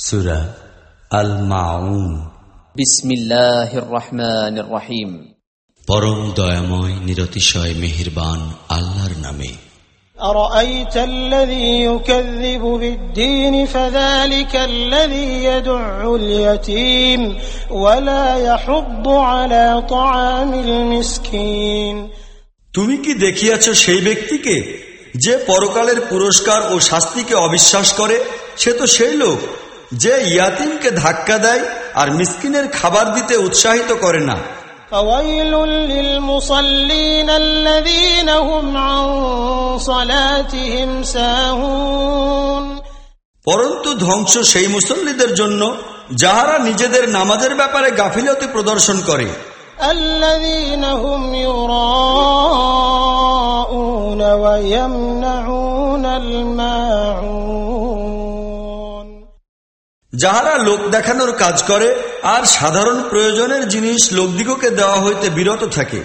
সুরা আল মাউন بسم الله الرحمن الرحيم পরম দয়াময় নিরতিশয় মেহেরবান আল্লাহর নামে أرأيت الذي يكذب بالدين فذلك الذي يدع اليتيم ولا يحض على طعام المسكين তুমি কি দেখিয়াছ সেই ব্যক্তিকে যে পরকালের পুরস্কার ও শাস্তিকে অবিশ্বাস করে সে তো সেই লোক যে ইয়াতিমকে ধাক্কা দেয় আর মিসকিনের খাবার দিতে উৎসাহিত করে না فويل للمصلين الذين هم عن صلاتهم ساهون পরন্তু ধ্বংস সেই মুসল্লিদের জন্য যাহারা নিজেদের নামাজের ব্যাপারে গাফিলতি প্রদর্শন করে الذين هم يراءون ويمنعون الماعون যাহারা লোক দেখানোর কাজ করে আর সাধারণ প্রয়োজনের জিনিস লোকদিগকে দেওয়া হইতে বিরত থাকে।